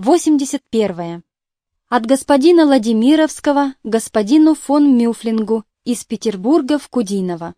81. От господина Владимировского господину фон Мюфлингу из Петербурга в Кудиново.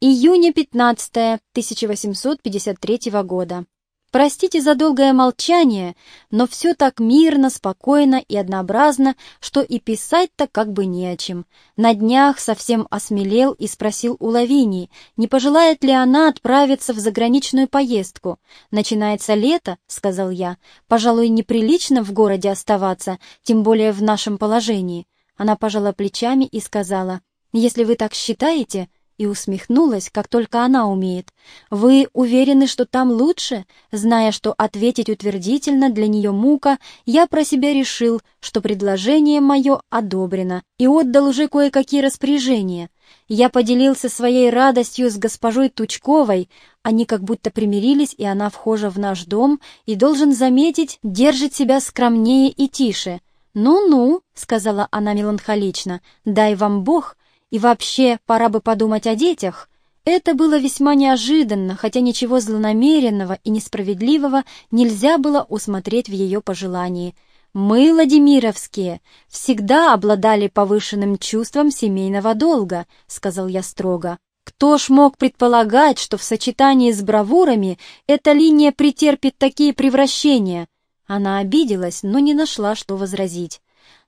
Июня 15 1853 года. Простите за долгое молчание, но все так мирно, спокойно и однообразно, что и писать-то как бы не о чем. На днях совсем осмелел и спросил у Лавинии, не пожелает ли она отправиться в заграничную поездку. «Начинается лето», — сказал я, — «пожалуй, неприлично в городе оставаться, тем более в нашем положении». Она пожала плечами и сказала, «Если вы так считаете, и усмехнулась, как только она умеет. «Вы уверены, что там лучше?» Зная, что ответить утвердительно для нее мука, я про себя решил, что предложение мое одобрено, и отдал уже кое-какие распоряжения. Я поделился своей радостью с госпожой Тучковой, они как будто примирились, и она вхожа в наш дом, и, должен заметить, держит себя скромнее и тише. «Ну-ну», — сказала она меланхолично, — «дай вам Бог, и вообще, пора бы подумать о детях. Это было весьма неожиданно, хотя ничего злонамеренного и несправедливого нельзя было усмотреть в ее пожелании. Мы, Владимировские, всегда обладали повышенным чувством семейного долга, сказал я строго. Кто ж мог предполагать, что в сочетании с бравурами эта линия претерпит такие превращения? Она обиделась, но не нашла, что возразить.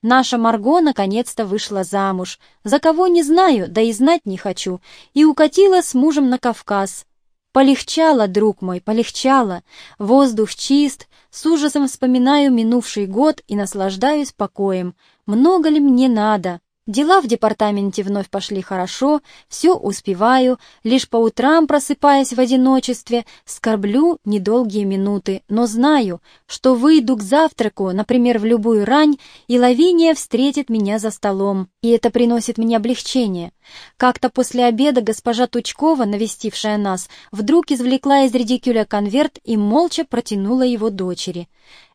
Наша Марго наконец-то вышла замуж, за кого не знаю, да и знать не хочу, и укатила с мужем на Кавказ. Полегчало, друг мой, полегчало. Воздух чист, с ужасом вспоминаю минувший год и наслаждаюсь покоем. Много ли мне надо? Дела в департаменте вновь пошли хорошо, все успеваю, лишь по утрам, просыпаясь в одиночестве, скорблю недолгие минуты, но знаю, что выйду к завтраку, например, в любую рань, и Лавиния встретит меня за столом, и это приносит мне облегчение. Как-то после обеда госпожа Тучкова, навестившая нас, вдруг извлекла из редикюля конверт и молча протянула его дочери.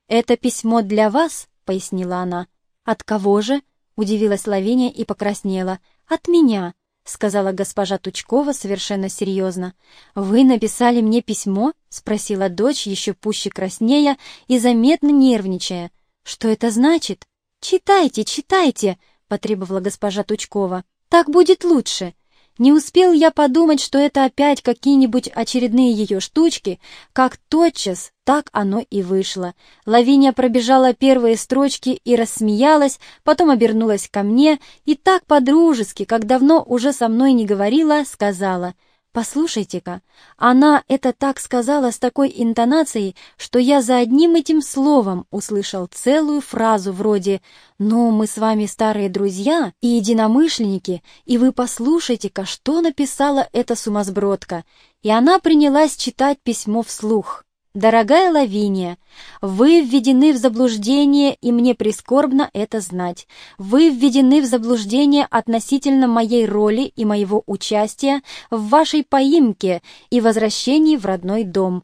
«Это письмо для вас?» — пояснила она. «От кого же?» Удивилась Лавиния и покраснела. «От меня», — сказала госпожа Тучкова совершенно серьезно. «Вы написали мне письмо?» — спросила дочь, еще пуще краснея и заметно нервничая. «Что это значит?» «Читайте, читайте!» — потребовала госпожа Тучкова. «Так будет лучше!» Не успел я подумать, что это опять какие-нибудь очередные ее штучки, как тотчас так оно и вышло. Лавиния пробежала первые строчки и рассмеялась, потом обернулась ко мне и так по-дружески, как давно уже со мной не говорила, сказала — Послушайте-ка, она это так сказала с такой интонацией, что я за одним этим словом услышал целую фразу вроде «Ну, мы с вами старые друзья и единомышленники, и вы послушайте-ка, что написала эта сумасбродка». И она принялась читать письмо вслух. «Дорогая Лавиния, вы введены в заблуждение, и мне прискорбно это знать. Вы введены в заблуждение относительно моей роли и моего участия в вашей поимке и возвращении в родной дом».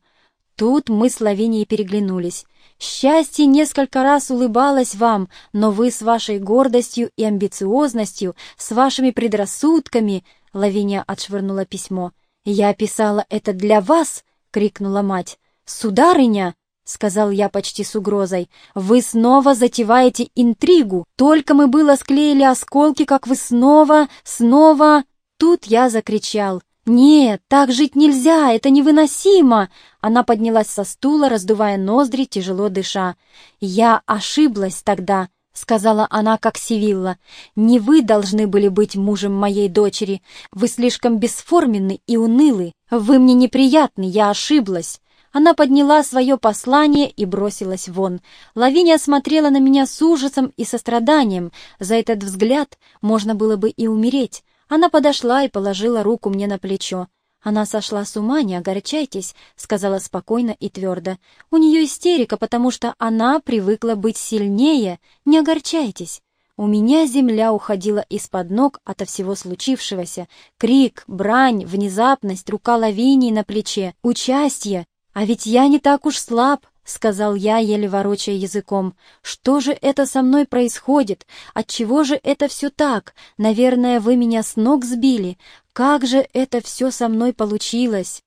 Тут мы с Лавинией переглянулись. Счастье несколько раз улыбалось вам, но вы с вашей гордостью и амбициозностью, с вашими предрассудками...» Лавиния отшвырнула письмо. «Я писала это для вас!» — крикнула мать. «Сударыня!» — сказал я почти с угрозой. «Вы снова затеваете интригу! Только мы было склеили осколки, как вы снова, снова...» Тут я закричал. «Нет, так жить нельзя, это невыносимо!» Она поднялась со стула, раздувая ноздри, тяжело дыша. «Я ошиблась тогда», — сказала она, как Сивилла. «Не вы должны были быть мужем моей дочери. Вы слишком бесформенны и унылы. Вы мне неприятны, я ошиблась. Она подняла свое послание и бросилась вон. Лавиния смотрела на меня с ужасом и состраданием. За этот взгляд можно было бы и умереть. Она подошла и положила руку мне на плечо. «Она сошла с ума, не огорчайтесь», — сказала спокойно и твердо. «У нее истерика, потому что она привыкла быть сильнее. Не огорчайтесь». У меня земля уходила из-под ног ото всего случившегося. Крик, брань, внезапность, рука лавинии на плече, участие. «А ведь я не так уж слаб», — сказал я, еле ворочая языком. «Что же это со мной происходит? Отчего же это все так? Наверное, вы меня с ног сбили. Как же это все со мной получилось?»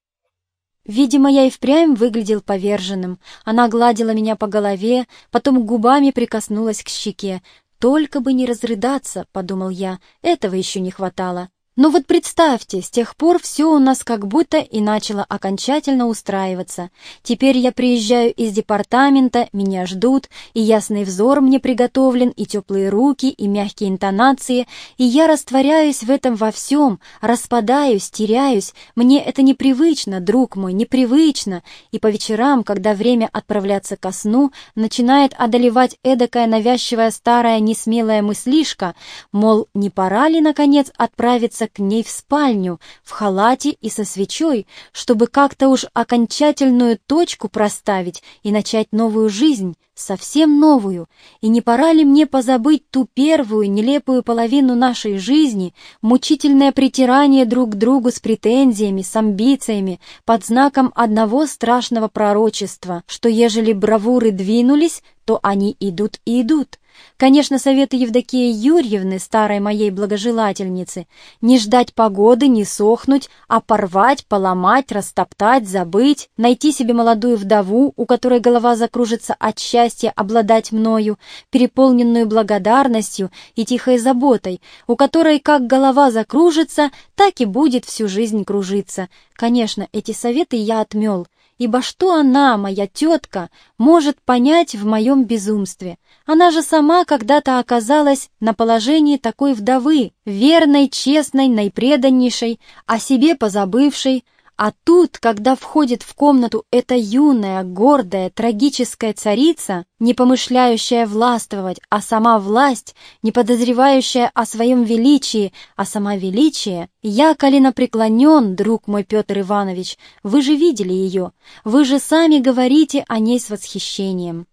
Видимо, я и впрямь выглядел поверженным. Она гладила меня по голове, потом губами прикоснулась к щеке. «Только бы не разрыдаться», — подумал я, — «этого еще не хватало». Но вот представьте, с тех пор все у нас как будто и начало окончательно устраиваться. Теперь я приезжаю из департамента, меня ждут, и ясный взор мне приготовлен, и теплые руки, и мягкие интонации, и я растворяюсь в этом во всем, распадаюсь, теряюсь. Мне это непривычно, друг мой, непривычно. И по вечерам, когда время отправляться ко сну, начинает одолевать эдакая навязчивая старая несмелая мыслишка, мол, не пора ли, наконец, отправиться к ней в спальню, в халате и со свечой, чтобы как-то уж окончательную точку проставить и начать новую жизнь, совсем новую. И не пора ли мне позабыть ту первую нелепую половину нашей жизни, мучительное притирание друг к другу с претензиями, с амбициями, под знаком одного страшного пророчества, что ежели бравуры двинулись, то они идут и идут. Конечно, советы Евдокии Юрьевны, старой моей благожелательницы, не ждать погоды, не сохнуть, а порвать, поломать, растоптать, забыть, найти себе молодую вдову, у которой голова закружится от счастья обладать мною, переполненную благодарностью и тихой заботой, у которой как голова закружится, так и будет всю жизнь кружиться. Конечно, эти советы я отмел, ибо что она, моя тетка, может понять в моем безумстве? Она же сама когда-то оказалась на положении такой вдовы, верной, честной, наипреданнейшей, о себе позабывшей, а тут, когда входит в комнату эта юная, гордая, трагическая царица, не помышляющая властвовать, а сама власть, не подозревающая о своем величии, а сама величие, я коленопреклонен, друг мой Петр Иванович, вы же видели ее, вы же сами говорите о ней с восхищением.